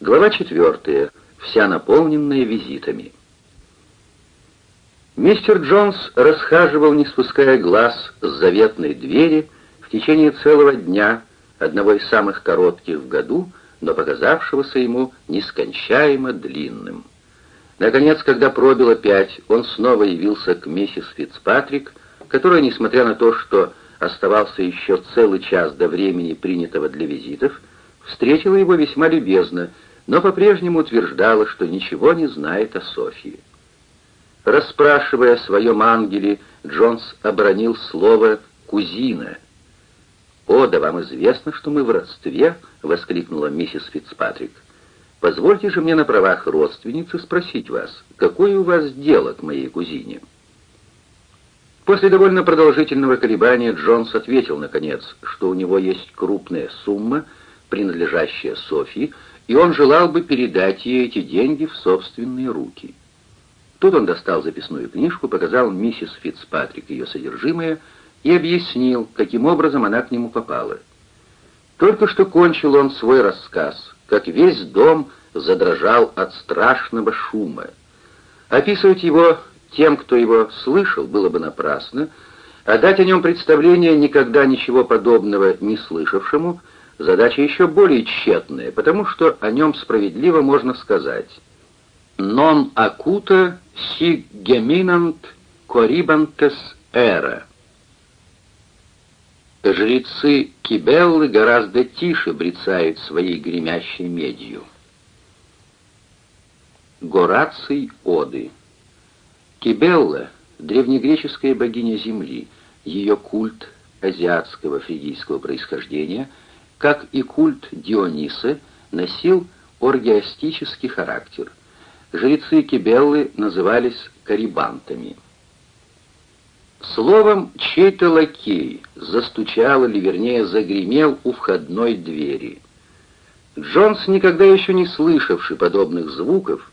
Глава четвертая, вся наполненная визитами. Мистер Джонс расхаживал, не спуская глаз с заветной двери в течение целого дня, одного из самых коротких в году, но показавшегося ему нескончаемо длинным. Наконец, когда пробило пять, он снова явился к миссис Фицпатрик, которая, несмотря на то, что оставался еще целый час до времени, принятого для визитов, встретила его весьма любезно, но по-прежнему утверждала, что ничего не знает о Софии. Расспрашивая о своем ангеле, Джонс обронил слово «кузина». «О, да вам известно, что мы в родстве!» — воскликнула миссис Фицпатрик. «Позвольте же мне на правах родственницы спросить вас, какое у вас дело к моей кузине?» После довольно продолжительного колебания Джонс ответил, наконец, что у него есть крупная сумма, принадлежащая Софии, и он желал бы передать ей эти деньги в собственные руки. Тут он достал записную книжку, показал миссис Фицпатрик ее содержимое и объяснил, каким образом она к нему попала. Только что кончил он свой рассказ, как весь дом задрожал от страшного шума. Описывать его тем, кто его слышал, было бы напрасно, а дать о нем представление никогда ничего подобного не слышавшему — Задача еще более тщетная, потому что о нем справедливо можно сказать «non acuta si geminant corribantes era». Жрецы Кибеллы гораздо тише брецают своей гремящей медью. Гораций Оды Кибелла — древнегреческая богиня Земли, ее культ азиатского фригийского происхождения — как и культ Диониса, носил оргиастический характер. Жрецы Кибеллы назывались карибантами. Словом, чей-то лакей застучал или, вернее, загремел у входной двери. Джонс, никогда еще не слышавший подобных звуков,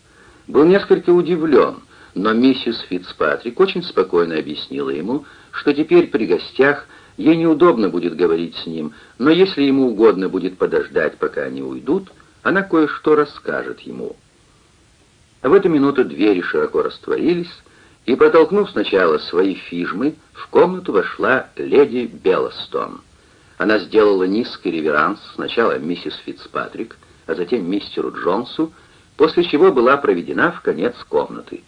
был несколько удивлен, но миссис Фицпатрик очень спокойно объяснила ему, что теперь при гостях Ей неудобно будет говорить с ним, но если ему угодно будет подождать, пока они уйдут, она кое-что расскажет ему. В эту минуту двери широко растворились, и, протолкнув сначала свои фижмы, в комнату вошла леди Беллостон. Она сделала низкий реверанс сначала миссис Фицпатрик, а затем мистеру Джонсу, после чего была проведена в конец комнаты.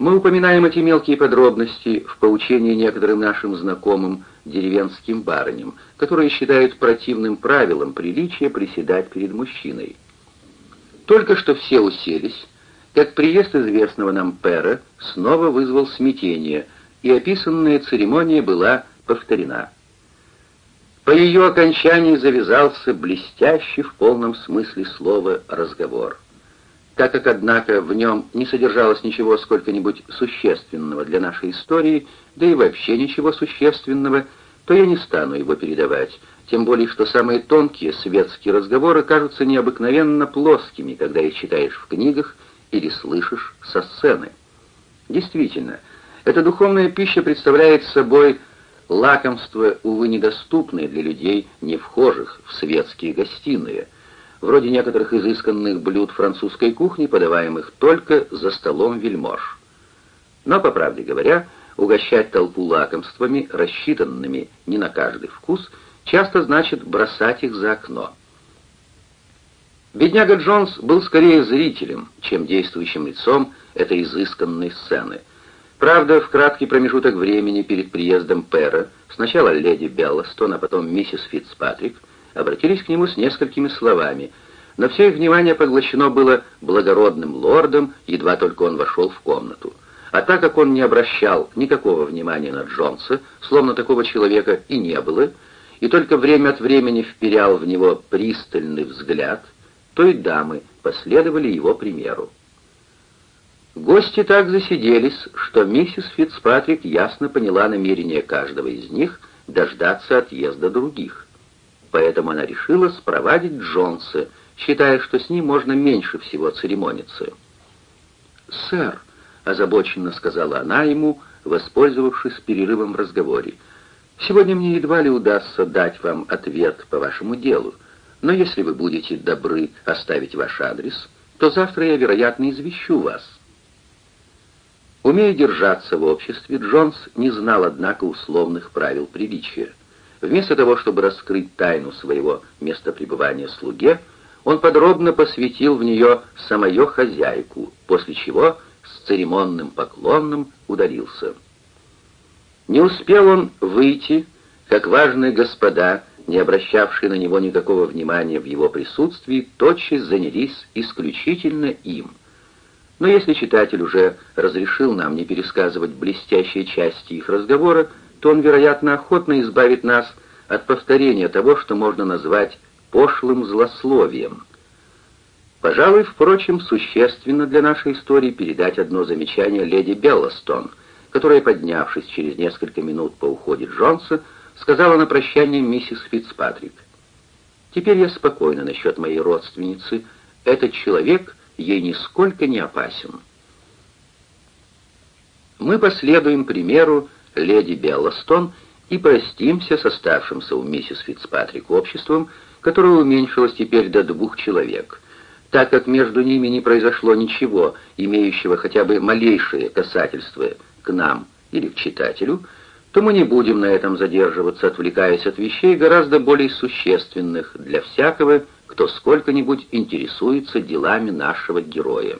Мы упоминаем эти мелкие подробности в поучении некоторым нашим знакомым деревенским барыням, которые считают противным правилом приличия приседать перед мужчиной. Только что все уселись, как приезд известного нам Пера снова вызвал смятение, и описанная церемония была повторена. По ее окончании завязался блестящий в полном смысле слова разговор. Так как, однако, в нем не содержалось ничего сколько-нибудь существенного для нашей истории, да и вообще ничего существенного, то я не стану его передавать, тем более что самые тонкие светские разговоры кажутся необыкновенно плоскими, когда их читаешь в книгах или слышишь со сцены. Действительно, эта духовная пища представляет собой лакомство, увы, недоступное для людей, не вхожих в светские гостиные – вроде некоторых изысканных блюд французской кухни, подаваемых только за столом вельмож. Но, по правде говоря, угощать толпу лакомствами, рассчитанными не на каждый вкус, часто значит бросать их за окно. Бедняга Джонс был скорее зрителем, чем действующим лицом этой изысканной сцены. Правда, в краткий промежуток времени перед приездом Пэра, сначала леди Белластон, а потом миссис Фитцпатрик, обратились к нему с несколькими словами, но все их внимание поглощено было благородным лордом, едва только он вошел в комнату. А так как он не обращал никакого внимания на Джонса, словно такого человека и не было, и только время от времени вперял в него пристальный взгляд, то и дамы последовали его примеру. Гости так засиделись, что миссис Фицпатрик ясно поняла намерение каждого из них дождаться отъезда других поэтому она решила спровадить Джонса, считая, что с ним можно меньше всего церемониться. «Сэр», — озабоченно сказала она ему, воспользовавшись перерывом в разговоре, «сегодня мне едва ли удастся дать вам ответ по вашему делу. но если вы будете добры оставить ваш адрес, то завтра я, вероятно, извещу вас». Умея держаться в обществе, Джонс не знал, однако, условных правил приличия. Вместо того, чтобы раскрыть тайну своего места пребывания слуге, он подробно посвятил в нее самое хозяйку, после чего с церемонным поклоном удалился. Не успел он выйти, как важные господа, не обращавшие на него никакого внимания в его присутствии, тотчас занялись исключительно им. Но если читатель уже разрешил нам не пересказывать блестящие части их разговора, то он, вероятно, охотно избавит нас от повторения того, что можно назвать пошлым злословием. Пожалуй, впрочем, существенно для нашей истории передать одно замечание леди Беллостон, которая, поднявшись через несколько минут по уходе Джонса, сказала на прощание миссис Фицпатрик. «Теперь я спокойна насчет моей родственницы. Этот человек ей нисколько не опасен». Мы последуем примеру леди Беллостон и простимся с оставшимся у миссис Фицпатрик обществом, которое уменьшилось теперь до двух человек, так как между ними не произошло ничего, имеющего хотя бы малейшее касательство к нам или к читателю, то мы не будем на этом задерживаться, отвлекаясь от вещей гораздо более существенных для всякого, кто сколько-нибудь интересуется делами нашего героя.